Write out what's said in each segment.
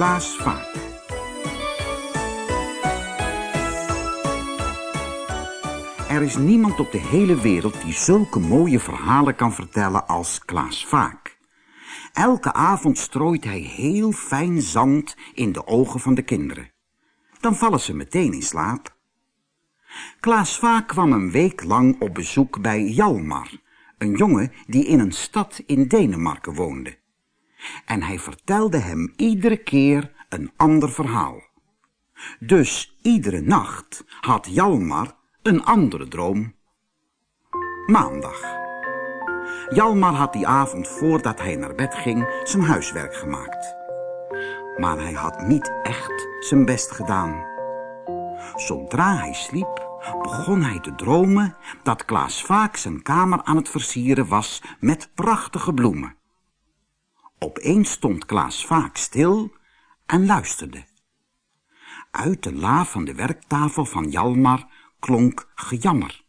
Klaas Vaak. Er is niemand op de hele wereld die zulke mooie verhalen kan vertellen als Klaas Vaak. Elke avond strooit hij heel fijn zand in de ogen van de kinderen. Dan vallen ze meteen in slaap. Klaas Vaak kwam een week lang op bezoek bij Jalmar, een jongen die in een stad in Denemarken woonde. En hij vertelde hem iedere keer een ander verhaal. Dus iedere nacht had Jalmar een andere droom. Maandag. Jalmar had die avond voordat hij naar bed ging zijn huiswerk gemaakt. Maar hij had niet echt zijn best gedaan. Zodra hij sliep, begon hij te dromen dat Klaas vaak zijn kamer aan het versieren was met prachtige bloemen. Opeens stond Klaas vaak stil en luisterde. Uit de la van de werktafel van Jalmar klonk gejammer.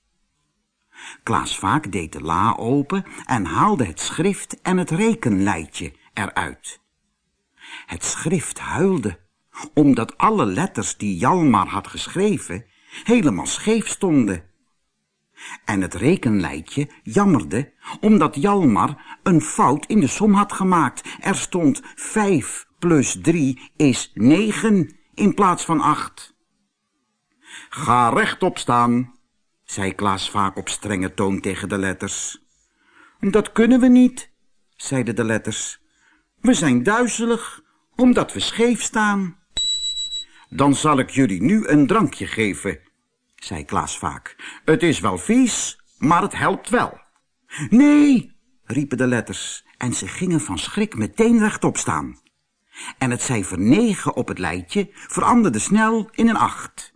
Klaas vaak deed de la open en haalde het schrift en het rekenleidje eruit. Het schrift huilde, omdat alle letters die Jalmar had geschreven helemaal scheef stonden. En het rekenleidje jammerde, omdat Jalmar een fout in de som had gemaakt. Er stond vijf plus drie is negen in plaats van acht. Ga rechtop staan, zei Klaas vaak op strenge toon tegen de letters. Dat kunnen we niet, zeiden de letters. We zijn duizelig, omdat we scheef staan. Dan zal ik jullie nu een drankje geven, zei Klaas vaak. Het is wel vies, maar het helpt wel. Nee, riepen de letters, en ze gingen van schrik meteen rechtop staan. En het cijfer negen op het lijntje veranderde snel in een acht.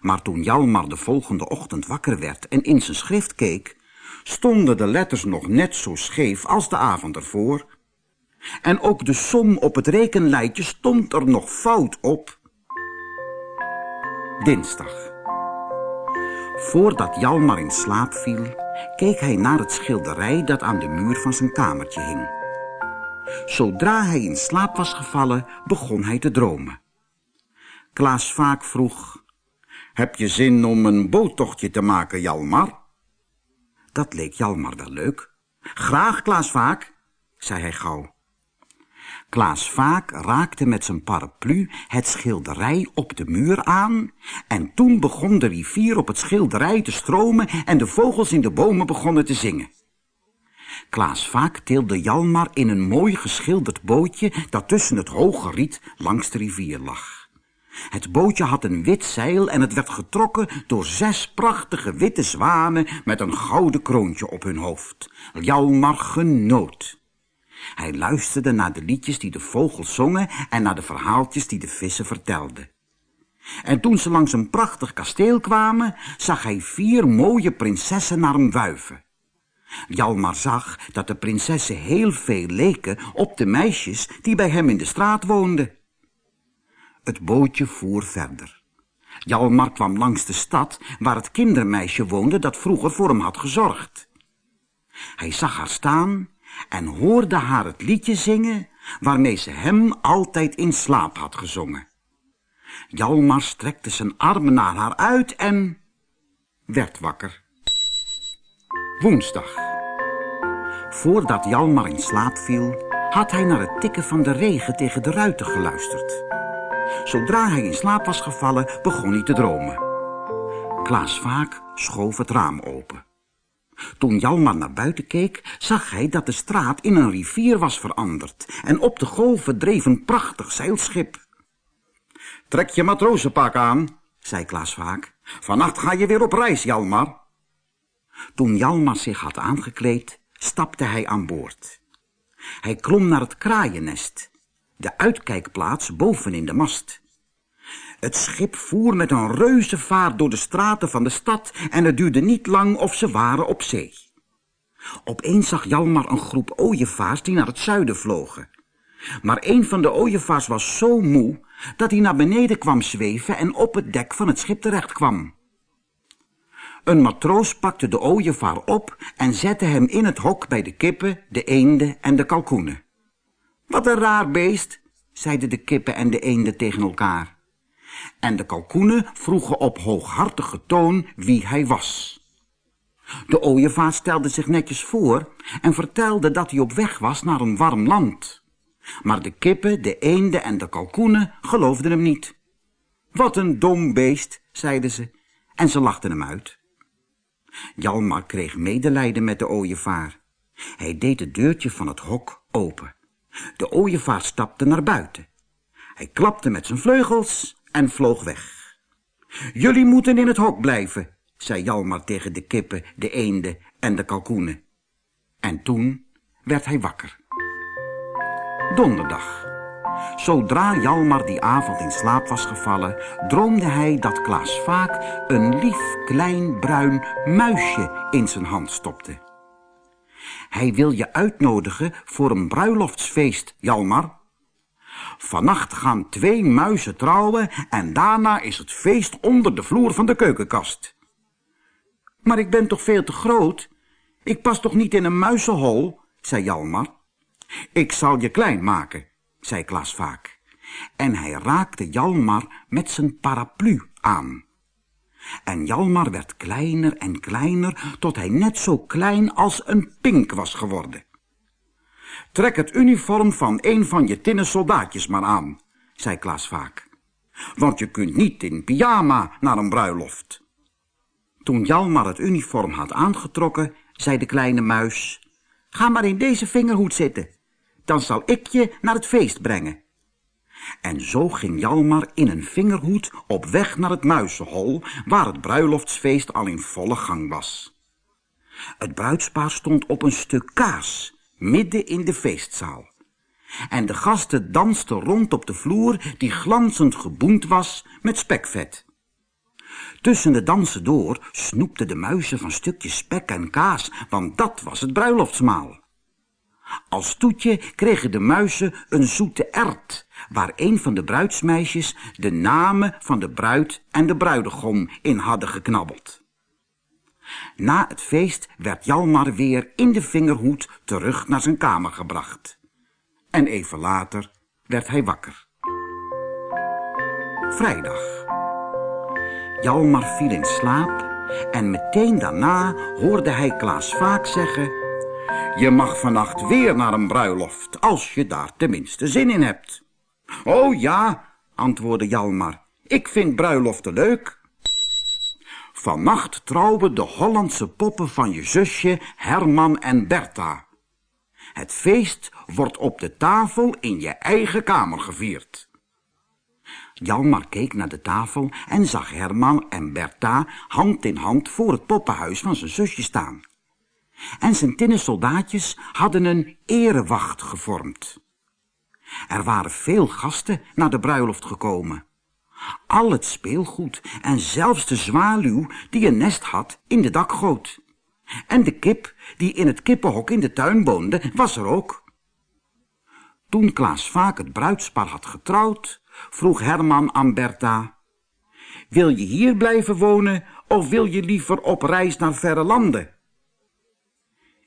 Maar toen Jalmar de volgende ochtend wakker werd en in zijn schrift keek, stonden de letters nog net zo scheef als de avond ervoor. En ook de som op het rekenlijtje stond er nog fout op. Dinsdag. Voordat Jalmar in slaap viel, keek hij naar het schilderij dat aan de muur van zijn kamertje hing. Zodra hij in slaap was gevallen, begon hij te dromen. Klaas vaak vroeg, heb je zin om een boottochtje te maken, Jalmar? Dat leek Jalmar wel leuk. Graag, Klaas vaak, zei hij gauw. Klaas Vaak raakte met zijn paraplu het schilderij op de muur aan en toen begon de rivier op het schilderij te stromen en de vogels in de bomen begonnen te zingen. Klaas Vaak tilde Jalmar in een mooi geschilderd bootje dat tussen het hoge riet langs de rivier lag. Het bootje had een wit zeil en het werd getrokken door zes prachtige witte zwanen met een gouden kroontje op hun hoofd. Jalmar genoot. Hij luisterde naar de liedjes die de vogels zongen en naar de verhaaltjes die de vissen vertelden. En toen ze langs een prachtig kasteel kwamen, zag hij vier mooie prinsessen naar hem wuiven. Jalmar zag dat de prinsessen heel veel leken op de meisjes die bij hem in de straat woonden. Het bootje voer verder. Jalmar kwam langs de stad waar het kindermeisje woonde dat vroeger voor hem had gezorgd. Hij zag haar staan en hoorde haar het liedje zingen waarmee ze hem altijd in slaap had gezongen. Jalmar strekte zijn armen naar haar uit en werd wakker. Woensdag. Voordat Jalmar in slaap viel, had hij naar het tikken van de regen tegen de ruiten geluisterd. Zodra hij in slaap was gevallen, begon hij te dromen. Klaas Vaak schoof het raam open. Toen Jalmar naar buiten keek, zag hij dat de straat in een rivier was veranderd en op de golven dreef een prachtig zeilschip. Trek je matrozenpak aan, zei Klaas vaak. Vannacht ga je weer op reis, Jalmar. Toen Jalmar zich had aangekleed, stapte hij aan boord. Hij klom naar het kraaiennest, de uitkijkplaats boven in de mast. Het schip voer met een reuzenvaart door de straten van de stad en het duurde niet lang of ze waren op zee. Opeens zag Jalmar een groep ooievaars die naar het zuiden vlogen. Maar een van de ooievaars was zo moe dat hij naar beneden kwam zweven en op het dek van het schip terecht kwam. Een matroos pakte de ooievaar op en zette hem in het hok bij de kippen, de eenden en de kalkoenen. Wat een raar beest, zeiden de kippen en de eenden tegen elkaar. En de kalkoenen vroegen op hooghartige toon wie hij was. De ooievaar stelde zich netjes voor en vertelde dat hij op weg was naar een warm land. Maar de kippen, de eenden en de kalkoenen geloofden hem niet. Wat een dom beest, zeiden ze, en ze lachten hem uit. Jalmar kreeg medelijden met de ooievaar. Hij deed het deurtje van het hok open. De ooievaar stapte naar buiten. Hij klapte met zijn vleugels en vloog weg. Jullie moeten in het hok blijven, zei Jalmar tegen de kippen, de eenden en de kalkoenen. En toen werd hij wakker. Donderdag. Zodra Jalmar die avond in slaap was gevallen, droomde hij dat Klaas Vaak een lief klein bruin muisje in zijn hand stopte. Hij wil je uitnodigen voor een bruiloftsfeest, Jalmar. Vannacht gaan twee muizen trouwen en daarna is het feest onder de vloer van de keukenkast. Maar ik ben toch veel te groot? Ik pas toch niet in een muizenhol, zei Jalmar. Ik zal je klein maken, zei Klaas vaak. En hij raakte Jalmar met zijn paraplu aan. En Jalmar werd kleiner en kleiner, tot hij net zo klein als een pink was geworden. Trek het uniform van een van je tinnen soldaatjes maar aan, zei Klaas vaak. Want je kunt niet in pyjama naar een bruiloft. Toen Jalmar het uniform had aangetrokken, zei de kleine muis... Ga maar in deze vingerhoed zitten. Dan zal ik je naar het feest brengen. En zo ging Jalmar in een vingerhoed op weg naar het muizenhol, waar het bruiloftsfeest al in volle gang was. Het bruidspaar stond op een stuk kaas, midden in de feestzaal. En de gasten dansten rond op de vloer, die glanzend geboend was met spekvet. Tussen de dansen door snoepten de muizen van stukjes spek en kaas, want dat was het bruiloftsmaal. Als toetje kregen de muizen een zoete ert, waar een van de bruidsmeisjes de namen van de bruid en de bruidegom in hadden geknabbeld. Na het feest werd Jalmar weer in de vingerhoed terug naar zijn kamer gebracht. En even later werd hij wakker. Vrijdag. Jalmar viel in slaap en meteen daarna hoorde hij Klaas vaak zeggen... Je mag vannacht weer naar een bruiloft, als je daar tenminste zin in hebt. Oh ja, antwoordde Jalmar, ik vind bruiloften leuk. Vannacht trouwen de Hollandse poppen van je zusje Herman en Bertha. Het feest wordt op de tafel in je eigen kamer gevierd. Jalmar keek naar de tafel en zag Herman en Bertha hand in hand voor het poppenhuis van zijn zusje staan. En zijn tinnen soldaatjes hadden een erewacht gevormd. Er waren veel gasten naar de bruiloft gekomen. Al het speelgoed en zelfs de zwaluw die een nest had in de dakgoot. En de kip die in het kippenhok in de tuin woonde, was er ook. Toen Klaas vaak het bruidspaar had getrouwd, vroeg Herman aan Bertha... Wil je hier blijven wonen of wil je liever op reis naar verre landen?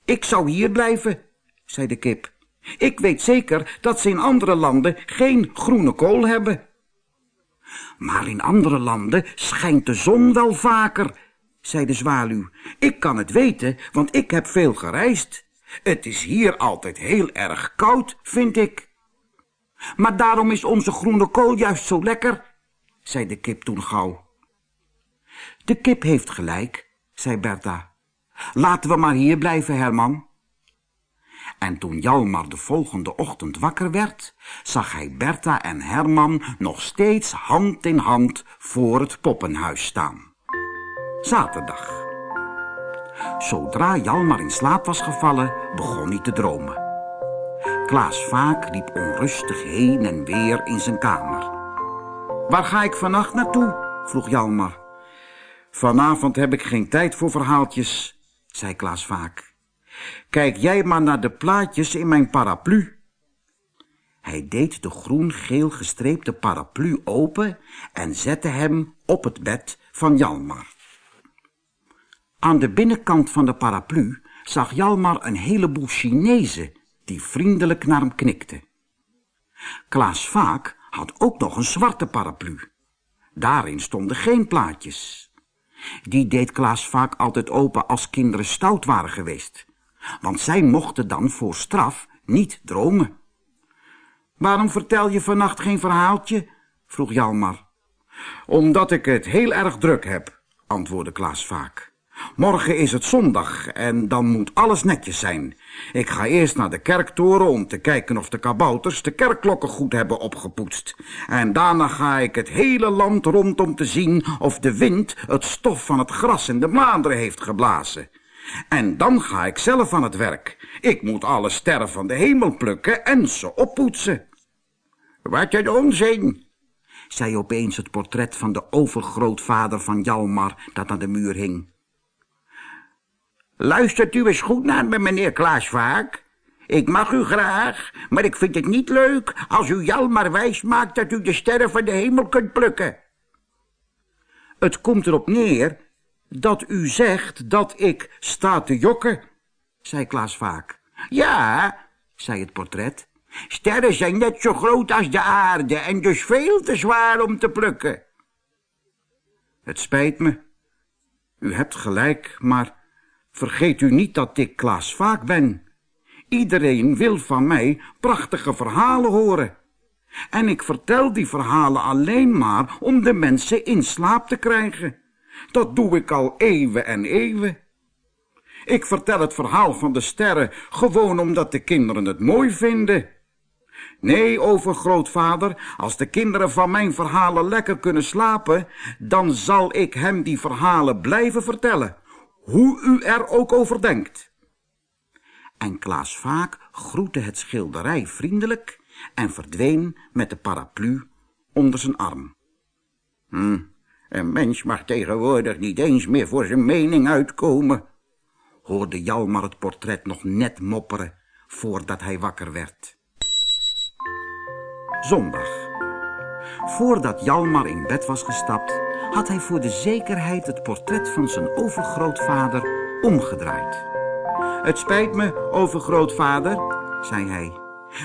Ik zou hier blijven, zei de kip. Ik weet zeker dat ze in andere landen geen groene kool hebben. Maar in andere landen schijnt de zon wel vaker, zei de zwaluw. Ik kan het weten, want ik heb veel gereisd. Het is hier altijd heel erg koud, vind ik. Maar daarom is onze groene kool juist zo lekker, zei de kip toen gauw. De kip heeft gelijk, zei Bertha. Laten we maar hier blijven, Herman. En toen Jalmar de volgende ochtend wakker werd, zag hij Bertha en Herman nog steeds hand in hand voor het poppenhuis staan. Zaterdag. Zodra Jalmar in slaap was gevallen, begon hij te dromen. Klaas Vaak liep onrustig heen en weer in zijn kamer. Waar ga ik vannacht naartoe? vroeg Jalmar. Vanavond heb ik geen tijd voor verhaaltjes, zei Klaas Vaak. Kijk jij maar naar de plaatjes in mijn paraplu. Hij deed de groen-geel gestreepte paraplu open en zette hem op het bed van Jalmar. Aan de binnenkant van de paraplu zag Jalmar een heleboel Chinezen die vriendelijk naar hem knikten. Klaas Vaak had ook nog een zwarte paraplu. Daarin stonden geen plaatjes. Die deed Klaas vaak altijd open als kinderen stout waren geweest. Want zij mochten dan voor straf niet dromen. Waarom vertel je vannacht geen verhaaltje? vroeg Jalmar. Omdat ik het heel erg druk heb, antwoordde Klaas vaak. Morgen is het zondag en dan moet alles netjes zijn. Ik ga eerst naar de kerktoren om te kijken of de kabouters de kerkklokken goed hebben opgepoetst. En daarna ga ik het hele land rond om te zien of de wind het stof van het gras in de bladeren heeft geblazen. En dan ga ik zelf aan het werk. Ik moet alle sterren van de hemel plukken en ze oppoetsen. Wat een onzin, zei opeens het portret van de overgrootvader van Jalmar dat aan de muur hing. Luistert u eens goed naar me, meneer Klaas Vaak. Ik mag u graag, maar ik vind het niet leuk als u Jalmar wijs maakt dat u de sterren van de hemel kunt plukken. Het komt erop neer dat u zegt dat ik sta te jokken, zei Klaas Vaak. Ja, zei het portret. Sterren zijn net zo groot als de aarde en dus veel te zwaar om te plukken. Het spijt me. U hebt gelijk, maar vergeet u niet dat ik Klaas Vaak ben. Iedereen wil van mij prachtige verhalen horen. En ik vertel die verhalen alleen maar om de mensen in slaap te krijgen. Dat doe ik al eeuwen en eeuwen. Ik vertel het verhaal van de sterren gewoon omdat de kinderen het mooi vinden. Nee, overgrootvader, als de kinderen van mijn verhalen lekker kunnen slapen, dan zal ik hem die verhalen blijven vertellen, hoe u er ook over denkt. En Klaas Vaak groette het schilderij vriendelijk en verdween met de paraplu onder zijn arm. Hm, een mens mag tegenwoordig niet eens meer voor zijn mening uitkomen, hoorde Jalmar het portret nog net mopperen voordat hij wakker werd. Zondag. Voordat Jalmar in bed was gestapt, had hij voor de zekerheid het portret van zijn overgrootvader omgedraaid. Het spijt me, overgrootvader, zei hij,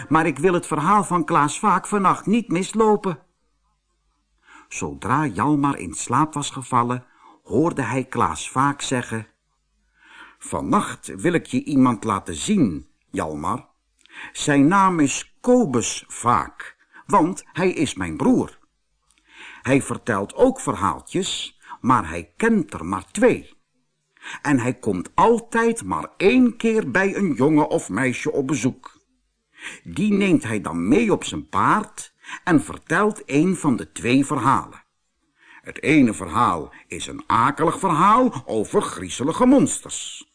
maar ik wil het verhaal van Klaas Vaak vannacht niet mislopen. Zodra Jalmar in slaap was gevallen, hoorde hij Klaas Vaak zeggen... Vannacht wil ik je iemand laten zien, Jalmar. Zijn naam is Kobus Vaak want hij is mijn broer. Hij vertelt ook verhaaltjes, maar hij kent er maar twee. En hij komt altijd maar één keer bij een jongen of meisje op bezoek. Die neemt hij dan mee op zijn paard en vertelt een van de twee verhalen. Het ene verhaal is een akelig verhaal over griezelige monsters.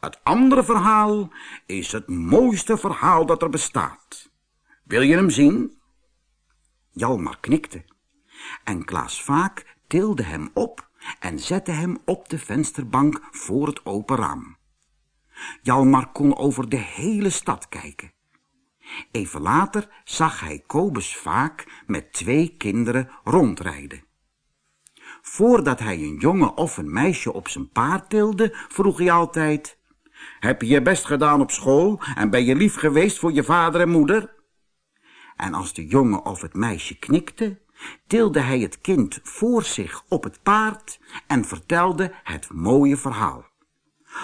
Het andere verhaal is het mooiste verhaal dat er bestaat. Wil je hem zien? Jalmar knikte. En Klaas Vaak tilde hem op en zette hem op de vensterbank voor het open raam. Jalmar kon over de hele stad kijken. Even later zag hij Kobus Vaak met twee kinderen rondrijden. Voordat hij een jongen of een meisje op zijn paard tilde, vroeg hij altijd... Heb je je best gedaan op school en ben je lief geweest voor je vader en moeder? en als de jongen of het meisje knikte, tilde hij het kind voor zich op het paard en vertelde het mooie verhaal.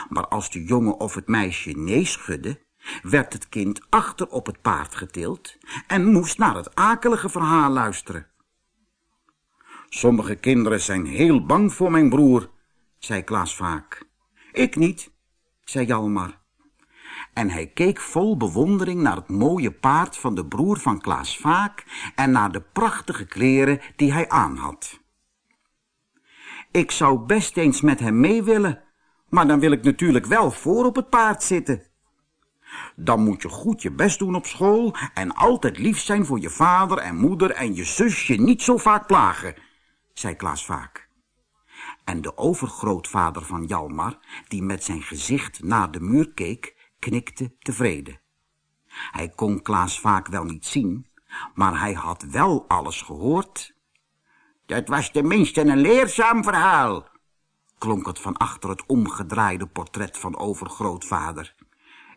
Maar als de jongen of het meisje nee schudde, werd het kind achter op het paard getild en moest naar het akelige verhaal luisteren. Sommige kinderen zijn heel bang voor mijn broer, zei Klaas vaak. Ik niet, zei Jalmar en hij keek vol bewondering naar het mooie paard van de broer van Klaas Vaak en naar de prachtige kleren die hij aan had. Ik zou best eens met hem mee willen, maar dan wil ik natuurlijk wel voor op het paard zitten. Dan moet je goed je best doen op school en altijd lief zijn voor je vader en moeder en je zusje niet zo vaak plagen, zei Klaas Vaak. En de overgrootvader van Jalmar, die met zijn gezicht naar de muur keek, knikte tevreden. Hij kon Klaas vaak wel niet zien, maar hij had wel alles gehoord. Dat was tenminste een leerzaam verhaal, klonk het van achter het omgedraaide portret van overgrootvader.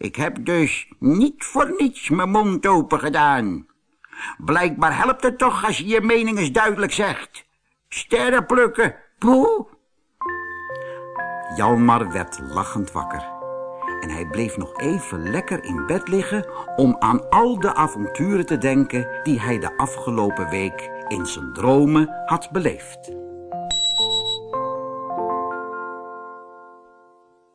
Ik heb dus niet voor niets mijn mond open gedaan. Blijkbaar helpt het toch als je je mening eens duidelijk zegt. Sterren plukken, poe. Jalmar werd lachend wakker. En hij bleef nog even lekker in bed liggen om aan al de avonturen te denken die hij de afgelopen week in zijn dromen had beleefd.